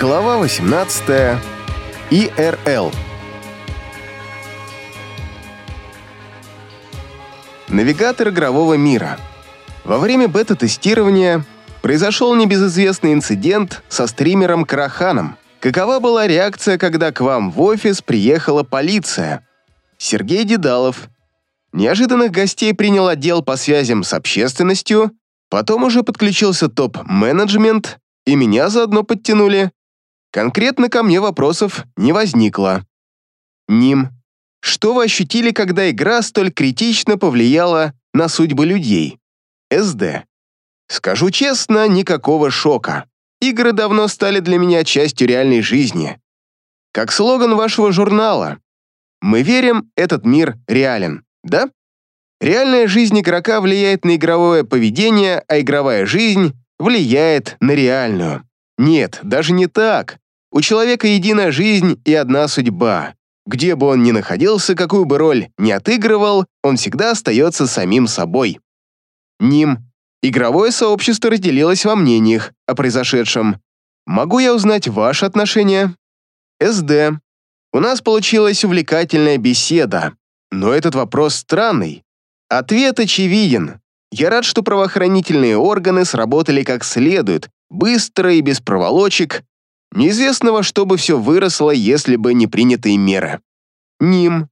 Глава 18. ИРЛ. Навигатор игрового мира. Во время бета-тестирования произошел небезызвестный инцидент со стримером Краханом. Какова была реакция, когда к вам в офис приехала полиция? Сергей Дедалов. Неожиданных гостей принял отдел по связям с общественностью, потом уже подключился топ-менеджмент, и меня заодно подтянули. Конкретно ко мне вопросов не возникло. Ним. Что вы ощутили, когда игра столь критично повлияла на судьбы людей? СД. Скажу честно, никакого шока. Игры давно стали для меня частью реальной жизни. Как слоган вашего журнала. Мы верим, этот мир реален, да? Реальная жизнь игрока влияет на игровое поведение, а игровая жизнь влияет на реальную. Нет, даже не так. У человека единая жизнь и одна судьба. Где бы он ни находился, какую бы роль ни отыгрывал, он всегда остается самим собой. Ним. Игровое сообщество разделилось во мнениях о произошедшем. Могу я узнать ваше отношение? СД. У нас получилась увлекательная беседа, но этот вопрос странный. Ответ очевиден. Я рад, что правоохранительные органы сработали как следует, быстро и без проволочек. Неизвестного, что бы все выросло, если бы не принятые меры. Ним.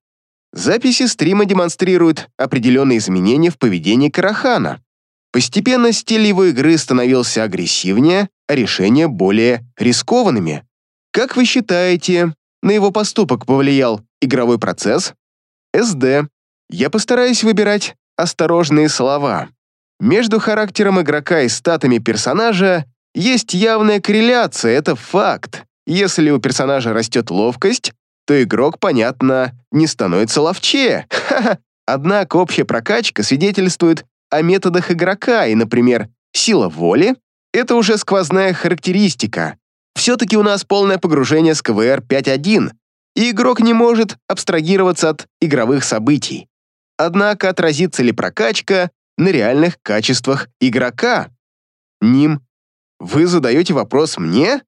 Записи стрима демонстрируют определенные изменения в поведении Карахана. Постепенно стиль его игры становился агрессивнее, а решения более рискованными. Как вы считаете, на его поступок повлиял игровой процесс? СД. Я постараюсь выбирать осторожные слова. Между характером игрока и статами персонажа есть явная корреляция, это факт. Если у персонажа растет ловкость, то игрок, понятно, не становится ловчее. Однако общая прокачка свидетельствует о методах игрока, и, например, сила воли — это уже сквозная характеристика. Все-таки у нас полное погружение с КВР 5.1, и игрок не может абстрагироваться от игровых событий. Однако отразится ли прокачка на реальных качествах игрока? Ним. Вы задаете вопрос мне?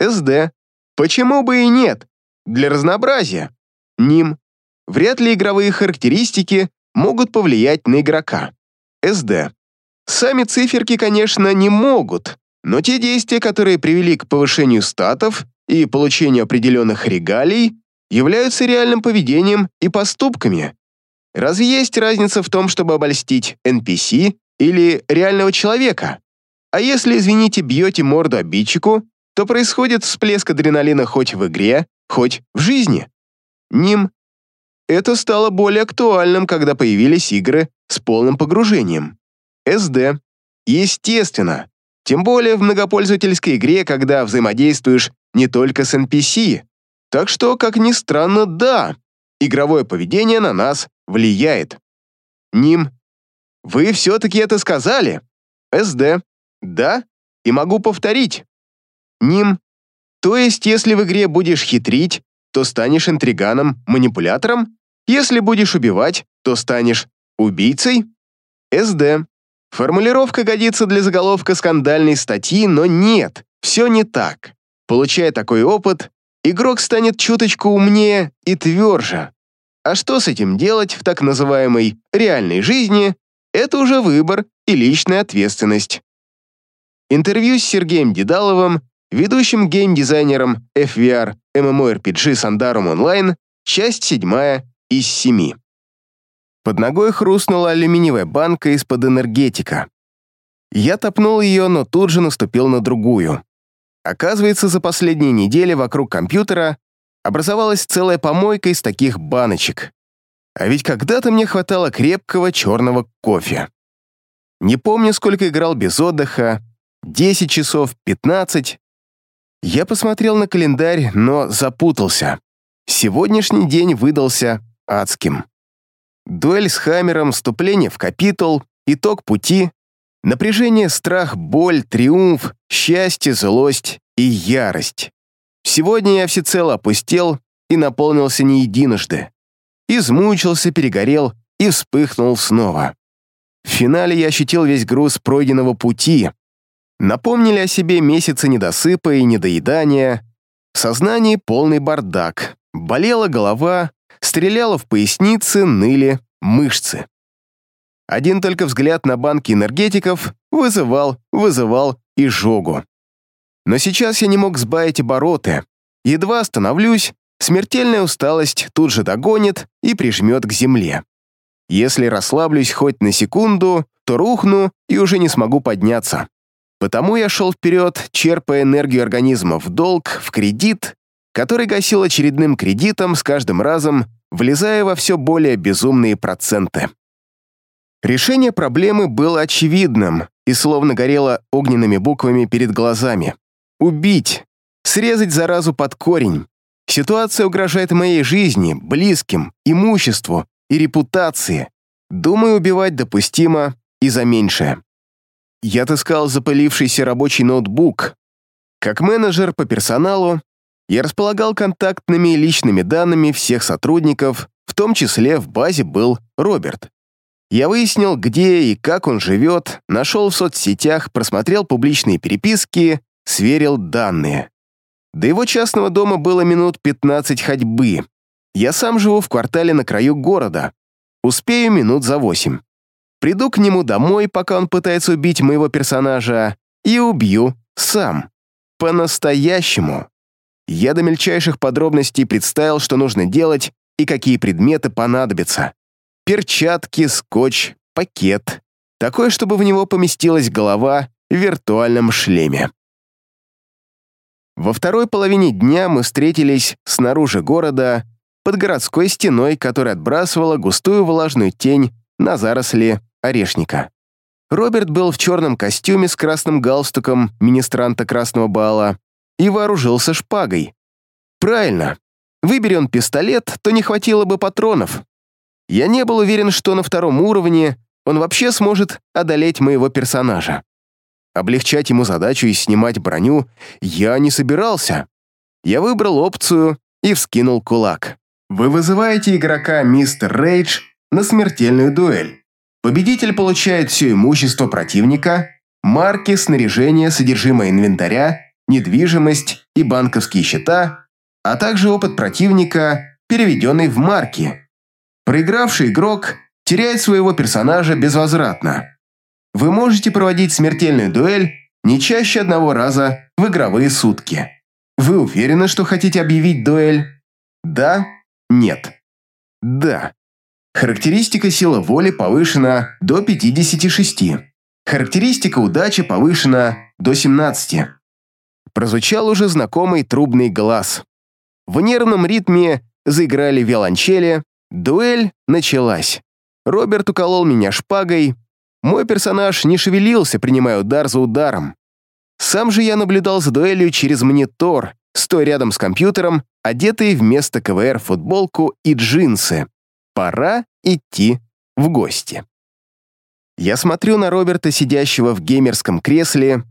СД. Почему бы и нет? Для разнообразия. Ним. Вряд ли игровые характеристики могут повлиять на игрока. СД. Сами циферки, конечно, не могут, но те действия, которые привели к повышению статов и получению определенных регалий, являются реальным поведением и поступками, Разве есть разница в том, чтобы обольстить NPC или реального человека? А если, извините, бьете морду обидчику, то происходит всплеск адреналина хоть в игре, хоть в жизни. Ним. Это стало более актуальным, когда появились игры с полным погружением. СД. Естественно. Тем более в многопользовательской игре, когда взаимодействуешь не только с NPC. Так что, как ни странно, да, игровое поведение на нас влияет. Ним. Вы все-таки это сказали? СД. Да. И могу повторить. Ним. То есть, если в игре будешь хитрить, то станешь интриганом, манипулятором? Если будешь убивать, то станешь убийцей? СД. Формулировка годится для заголовка скандальной статьи, но нет, все не так. Получая такой опыт, игрок станет чуточку умнее и тверже. А что с этим делать в так называемой реальной жизни, это уже выбор и личная ответственность. Интервью с Сергеем Дедаловым, ведущим геймдизайнером FVR MMORPG Sandarum Online, часть 7 из 7. Под ногой хрустнула алюминиевая банка из-под энергетика. Я топнул ее, но тут же наступил на другую. Оказывается, за последние недели вокруг компьютера образовалась целая помойка из таких баночек. А ведь когда-то мне хватало крепкого черного кофе. Не помню, сколько играл без отдыха, 10 часов, 15. Я посмотрел на календарь, но запутался. Сегодняшний день выдался адским. Дуэль с Хаммером, вступление в капитул, итог пути, напряжение, страх, боль, триумф, счастье, злость и ярость. Сегодня я всецело опустел и наполнился не единожды. Измучился, перегорел и вспыхнул снова. В финале я ощутил весь груз пройденного пути. Напомнили о себе месяцы недосыпа и недоедания. В сознании полный бардак. Болела голова, стреляла в пояснице, ныли мышцы. Один только взгляд на банки энергетиков вызывал, вызывал изжогу. Но сейчас я не мог сбавить обороты. Едва остановлюсь, смертельная усталость тут же догонит и прижмет к земле. Если расслаблюсь хоть на секунду, то рухну и уже не смогу подняться. Потому я шел вперед, черпая энергию организма в долг, в кредит, который гасил очередным кредитом с каждым разом, влезая во все более безумные проценты. Решение проблемы было очевидным и словно горело огненными буквами перед глазами. Убить, срезать заразу под корень. Ситуация угрожает моей жизни, близким, имуществу и репутации. Думаю, убивать допустимо и за меньшее. Я таскал запылившийся рабочий ноутбук. Как менеджер по персоналу, я располагал контактными и личными данными всех сотрудников, в том числе в базе был Роберт. Я выяснил, где и как он живет, нашел в соцсетях, просмотрел публичные переписки, сверил данные. До его частного дома было минут 15 ходьбы. Я сам живу в квартале на краю города. Успею минут за восемь. Приду к нему домой, пока он пытается убить моего персонажа, и убью сам. По-настоящему. Я до мельчайших подробностей представил, что нужно делать и какие предметы понадобятся перчатки, скотч, пакет. Такой, чтобы в него поместилась голова в виртуальном шлеме. Во второй половине дня мы встретились снаружи города, под городской стеной, которая отбрасывала густую влажную тень на заросли орешника. Роберт был в черном костюме с красным галстуком министранта Красного Бала и вооружился шпагой. Правильно. Выбери он пистолет, то не хватило бы патронов. Я не был уверен, что на втором уровне он вообще сможет одолеть моего персонажа. Облегчать ему задачу и снимать броню я не собирался. Я выбрал опцию и вскинул кулак. Вы вызываете игрока Мистер Рейдж на смертельную дуэль. Победитель получает все имущество противника, марки, снаряжение, содержимое инвентаря, недвижимость и банковские счета, а также опыт противника, переведенный в марки, Проигравший игрок теряет своего персонажа безвозвратно. Вы можете проводить смертельную дуэль не чаще одного раза в игровые сутки. Вы уверены, что хотите объявить дуэль? Да? Нет? Да. Характеристика сила воли повышена до 56. Характеристика удачи повышена до 17. Прозвучал уже знакомый трубный глаз. В нервном ритме заиграли виолончели, Дуэль началась. Роберт уколол меня шпагой. Мой персонаж не шевелился, принимая удар за ударом. Сам же я наблюдал за дуэлью через монитор, стоя рядом с компьютером, одетый вместо КВР футболку и джинсы. Пора идти в гости. Я смотрю на Роберта, сидящего в геймерском кресле.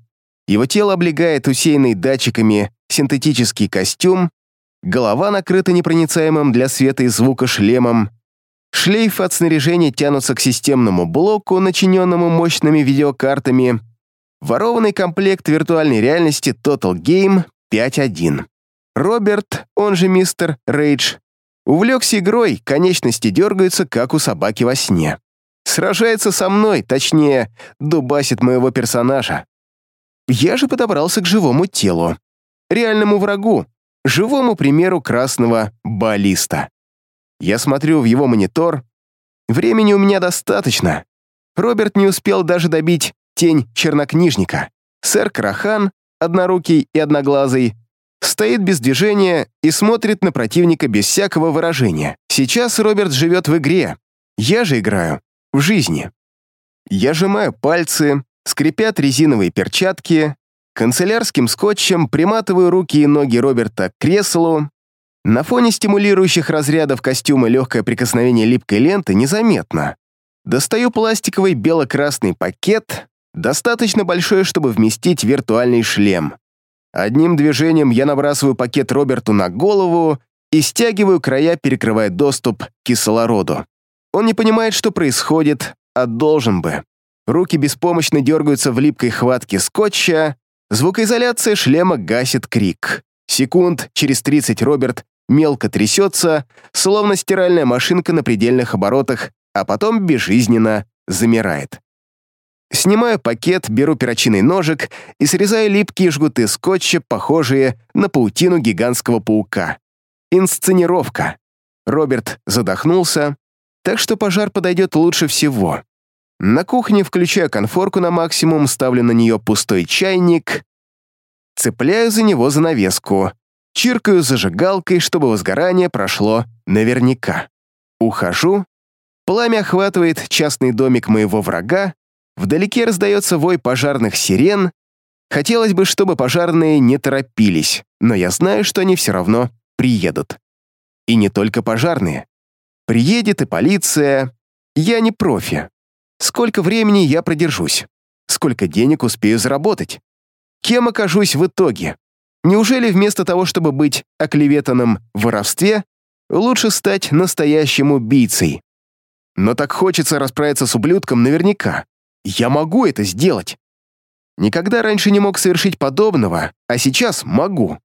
Его тело облегает усеянный датчиками синтетический костюм, Голова накрыта непроницаемым для света и звука шлемом. Шлейфы от снаряжения тянутся к системному блоку, начиненному мощными видеокартами. Ворованный комплект виртуальной реальности Total Game 5.1. Роберт, он же мистер Рейдж, увлекся игрой, конечности дергаются, как у собаки во сне. Сражается со мной, точнее, дубасит моего персонажа. Я же подобрался к живому телу. Реальному врагу, живому примеру красного баллиста. Я смотрю в его монитор. Времени у меня достаточно. Роберт не успел даже добить тень чернокнижника. Сэр Крахан, однорукий и одноглазый, стоит без движения и смотрит на противника без всякого выражения. Сейчас Роберт живет в игре. Я же играю в жизни. Я сжимаю пальцы, скрипят резиновые перчатки, Канцелярским скотчем приматываю руки и ноги Роберта к креслу. На фоне стимулирующих разрядов костюма легкое прикосновение липкой ленты незаметно. Достаю пластиковый бело-красный пакет, достаточно большой, чтобы вместить виртуальный шлем. Одним движением я набрасываю пакет Роберту на голову и стягиваю края, перекрывая доступ к кислороду. Он не понимает, что происходит, а должен бы. руки беспомощно дергаются в липкой хватке скотча, звукоизоляция шлема гасит крик. Секунд через 30 Роберт мелко трясется, словно стиральная машинка на предельных оборотах, а потом безжизненно замирает. Снимаю пакет, беру перочинный ножик и срезаю липкие жгуты скотча, похожие на паутину гигантского паука. Инсценировка. Роберт задохнулся, так что пожар подойдет лучше всего. На кухне включаю конфорку на максимум, ставлю на нее пустой чайник, цепляю за него занавеску, чиркаю зажигалкой, чтобы возгорание прошло наверняка. Ухожу, пламя охватывает частный домик моего врага, Вдалеке раздается вой пожарных сирен. Хотелось бы, чтобы пожарные не торопились, но я знаю, что они все равно приедут. И не только пожарные. Приедет и полиция. Я не профи. Сколько времени я продержусь? Сколько денег успею заработать? Кем окажусь в итоге? Неужели вместо того, чтобы быть оклеветанным в воровстве, лучше стать настоящим убийцей? Но так хочется расправиться с ублюдком наверняка. Я могу это сделать. Никогда раньше не мог совершить подобного, а сейчас могу.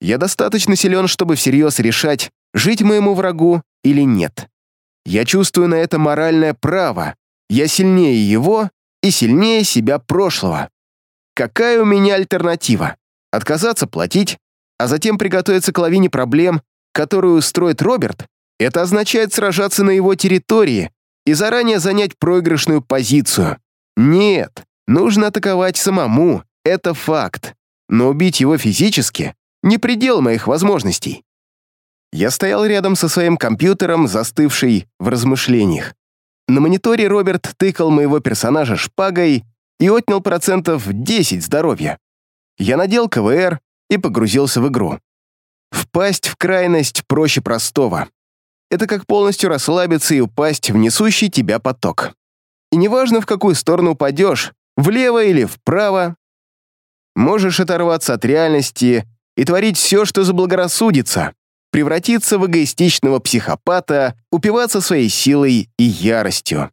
Я достаточно силен, чтобы всерьез решать, жить моему врагу или нет. Я чувствую на это моральное право. Я сильнее его и сильнее себя прошлого. Какая у меня альтернатива? Отказаться платить, а затем приготовиться к лавине проблем, которую устроит Роберт? Это означает сражаться на его территории, и заранее занять проигрышную позицию. Нет, нужно атаковать самому, это факт. Но убить его физически — не предел моих возможностей. Я стоял рядом со своим компьютером, застывший в размышлениях. На мониторе Роберт тыкал моего персонажа шпагой и отнял процентов 10 здоровья. Я надел КВР и погрузился в игру. Впасть в крайность проще простого это как полностью расслабиться и упасть в несущий тебя поток. И неважно, в какую сторону упадешь, влево или вправо, можешь оторваться от реальности и творить все, что заблагорассудится, превратиться в эгоистичного психопата, упиваться своей силой и яростью.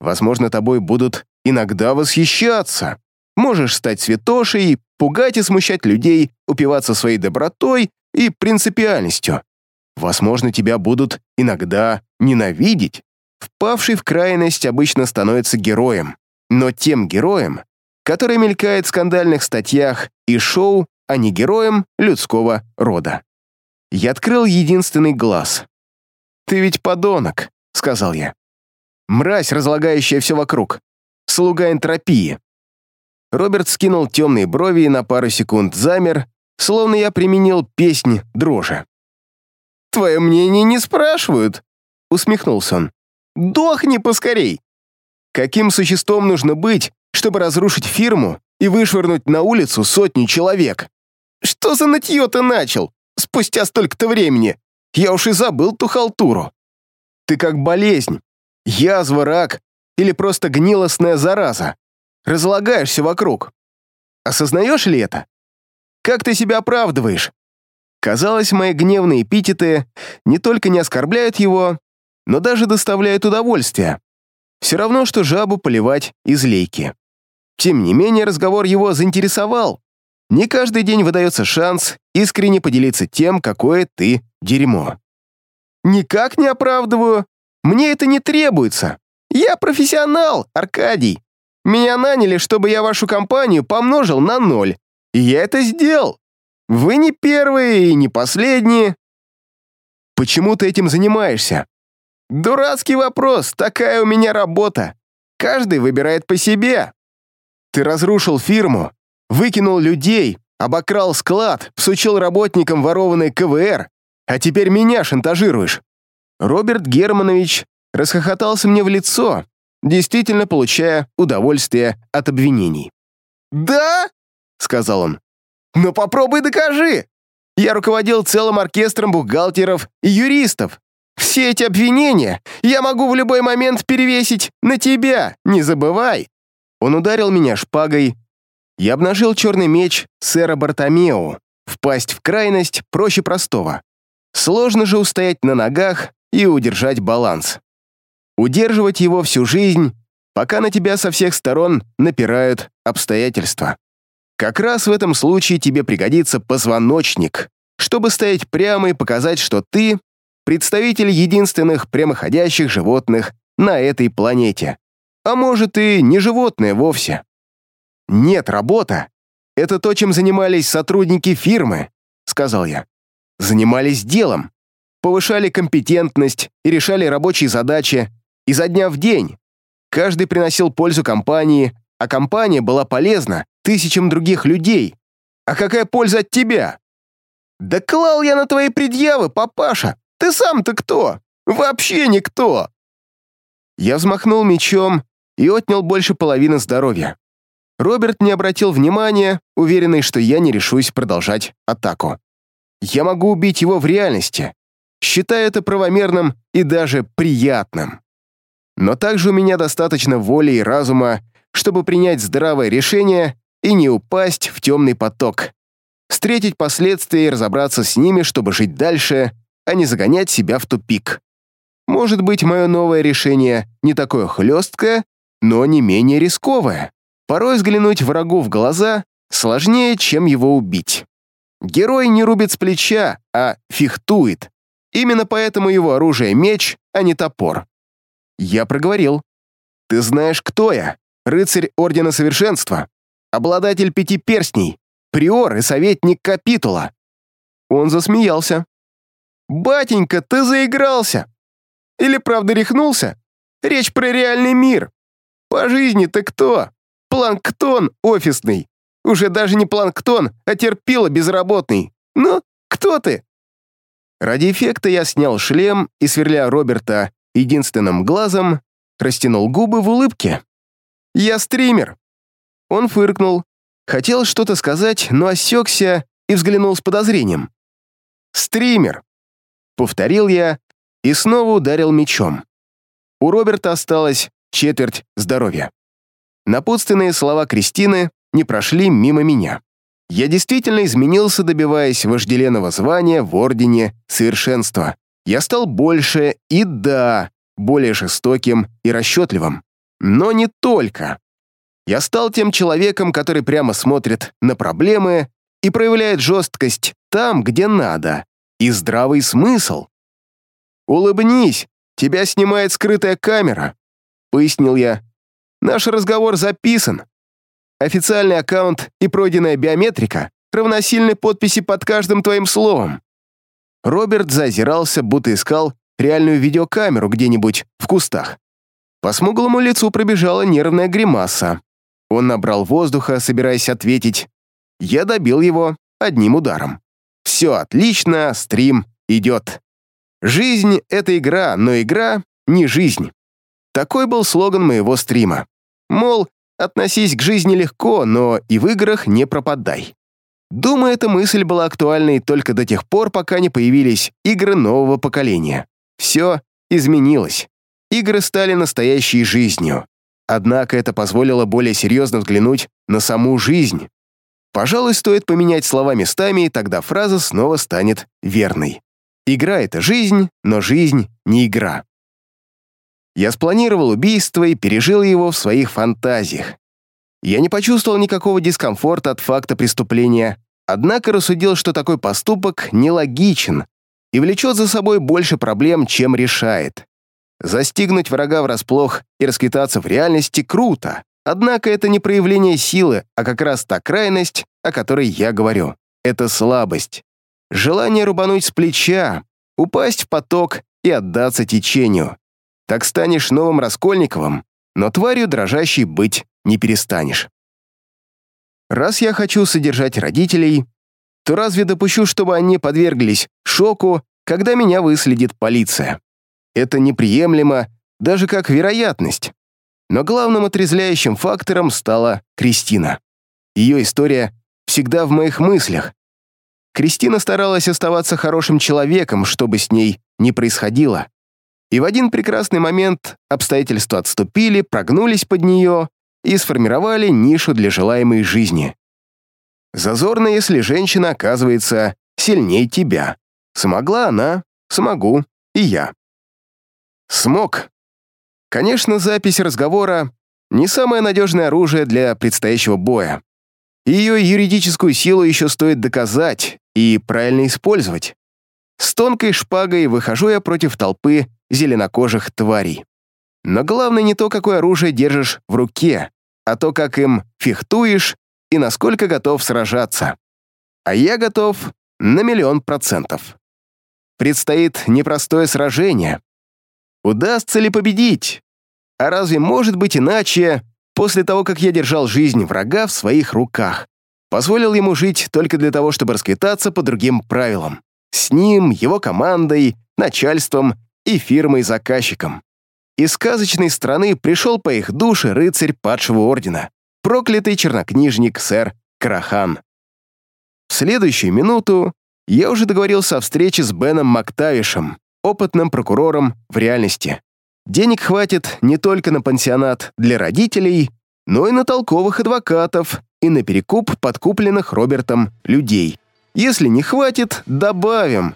Возможно, тобой будут иногда восхищаться. Можешь стать святошей, пугать и смущать людей, упиваться своей добротой и принципиальностью. Возможно, тебя будут иногда ненавидеть. Впавший в крайность обычно становится героем, но тем героем, который мелькает в скандальных статьях и шоу, а не героем людского рода. Я открыл единственный глаз. «Ты ведь подонок», — сказал я. «Мразь, разлагающая все вокруг. Слуга энтропии». Роберт скинул темные брови и на пару секунд замер, словно я применил песнь дрожи. Твое мнение не спрашивают», — усмехнулся он. «Дохни поскорей!» Каким существом нужно быть, чтобы разрушить фирму и вышвырнуть на улицу сотни человек? Что за нытье ты начал? Спустя столько-то времени. Я уж и забыл ту халтуру. Ты как болезнь, язва, рак или просто гнилостная зараза. Разлагаешься вокруг. Осознаешь ли это? Как ты себя оправдываешь? Казалось, мои гневные эпитеты не только не оскорбляют его, но даже доставляют удовольствие. Все равно, что жабу поливать из лейки. Тем не менее, разговор его заинтересовал. Не каждый день выдается шанс искренне поделиться тем, какое ты дерьмо. «Никак не оправдываю. Мне это не требуется. Я профессионал, Аркадий. Меня наняли, чтобы я вашу компанию помножил на ноль. И я это сделал. Вы не первые и не последние. Почему ты этим занимаешься? Дурацкий вопрос, такая у меня работа. Каждый выбирает по себе. Ты разрушил фирму, выкинул людей, обокрал склад, всучил работникам ворованный КВР, а теперь меня шантажируешь. Роберт Германович расхохотался мне в лицо, действительно получая удовольствие от обвинений. «Да?» — сказал он. Но попробуй докажи. Я руководил целым оркестром бухгалтеров и юристов. Все эти обвинения я могу в любой момент перевесить на тебя, не забывай. Он ударил меня шпагой. Я обнажил черный меч сэра Бартомео. Впасть в крайность проще простого. Сложно же устоять на ногах и удержать баланс. Удерживать его всю жизнь пока на тебя со всех сторон напирают обстоятельства. Как раз в этом случае тебе пригодится позвоночник, чтобы стоять прямо и показать, что ты представитель единственных прямоходящих животных на этой планете. А может и не животное вовсе. Нет, работа. Это то, чем занимались сотрудники фирмы, сказал я. Занимались делом, повышали компетентность и решали рабочие задачи изо дня в день. Каждый приносил пользу компании, а компания была полезна тысячам других людей. А какая польза от тебя? Да клал я на твои предъявы, папаша. Ты сам-то кто? Вообще никто. Я взмахнул мечом и отнял больше половины здоровья. Роберт не обратил внимания, уверенный, что я не решусь продолжать атаку. Я могу убить его в реальности, считая это правомерным и даже приятным. Но также у меня достаточно воли и разума, чтобы принять здравое решение и не упасть в темный поток. Встретить последствия и разобраться с ними, чтобы жить дальше, а не загонять себя в тупик. Может быть, мое новое решение не такое хлесткое, но не менее рисковое. Порой взглянуть врагу в глаза сложнее, чем его убить. Герой не рубит с плеча, а фехтует. Именно поэтому его оружие — меч, а не топор. Я проговорил. «Ты знаешь, кто я? Рыцарь Ордена Совершенства, обладатель пяти перстней, приор и советник капитула». Он засмеялся. «Батенька, ты заигрался! Или правда рехнулся? Речь про реальный мир. По жизни ты кто? Планктон офисный. Уже даже не планктон, а терпила безработный. Ну, кто ты?» Ради эффекта я снял шлем и, сверля Роберта единственным глазом, растянул губы в улыбке. «Я стример!» Он фыркнул, хотел что-то сказать, но осекся и взглянул с подозрением. «Стример!» — повторил я и снова ударил мечом. У Роберта осталось четверть здоровья. Напутственные слова Кристины не прошли мимо меня. Я действительно изменился, добиваясь вожделенного звания в Ордене Совершенства. Я стал больше и, да, более жестоким и расчетливым. Но не только. Я стал тем человеком, который прямо смотрит на проблемы и проявляет жесткость там, где надо, и здравый смысл. «Улыбнись, тебя снимает скрытая камера», — пояснил я. «Наш разговор записан. Официальный аккаунт и пройденная биометрика равносильны подписи под каждым твоим словом». Роберт зазирался, будто искал реальную видеокамеру где-нибудь в кустах. По смуглому лицу пробежала нервная гримаса. Он набрал воздуха, собираясь ответить. Я добил его одним ударом. Все отлично, стрим идет. Жизнь — это игра, но игра — не жизнь. Такой был слоган моего стрима. Мол, относись к жизни легко, но и в играх не пропадай. Думаю, эта мысль была актуальной только до тех пор, пока не появились игры нового поколения. Все изменилось. Игры стали настоящей жизнью. Однако это позволило более серьезно взглянуть на саму жизнь. Пожалуй, стоит поменять слова местами, и тогда фраза снова станет верной. Игра — это жизнь, но жизнь — не игра. Я спланировал убийство и пережил его в своих фантазиях. Я не почувствовал никакого дискомфорта от факта преступления, однако рассудил, что такой поступок нелогичен и влечет за собой больше проблем, чем решает. Застигнуть врага врасплох и расквитаться в реальности круто, однако это не проявление силы, а как раз та крайность, о которой я говорю. Это слабость. Желание рубануть с плеча, упасть в поток и отдаться течению. Так станешь новым Раскольниковым, но тварью дрожащей быть не перестанешь. Раз я хочу содержать родителей, то разве допущу, чтобы они подверглись шоку, когда меня выследит полиция? Это неприемлемо, даже как вероятность. Но главным отрезвляющим фактором стала Кристина. Ее история всегда в моих мыслях. Кристина старалась оставаться хорошим человеком, что бы с ней ни происходило. И в один прекрасный момент обстоятельства отступили, прогнулись под нее и сформировали нишу для желаемой жизни. Зазорно, если женщина оказывается сильнее тебя. Смогла она, смогу и я. Смог. Конечно, запись разговора не самое надежное оружие для предстоящего боя. Ее юридическую силу еще стоит доказать и правильно использовать. С тонкой шпагой выхожу я против толпы зеленокожих тварей. Но главное не то, какое оружие держишь в руке, а то, как им фехтуешь и насколько готов сражаться. А я готов на миллион процентов. Предстоит непростое сражение. Удастся ли победить? А разве может быть иначе после того, как я держал жизнь врага в своих руках? Позволил ему жить только для того, чтобы расквитаться по другим правилам. С ним, его командой, начальством и фирмой-заказчиком. Из сказочной страны пришел по их душе рыцарь падшего ордена, проклятый чернокнижник сэр Карахан. В следующую минуту я уже договорился о встрече с Беном Мактавишем, опытным прокурором в реальности. Денег хватит не только на пансионат для родителей, но и на толковых адвокатов и на перекуп подкупленных Робертом людей. Если не хватит, добавим.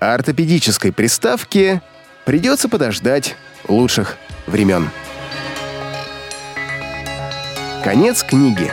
А ортопедической приставки придется подождать лучших времен. Конец книги.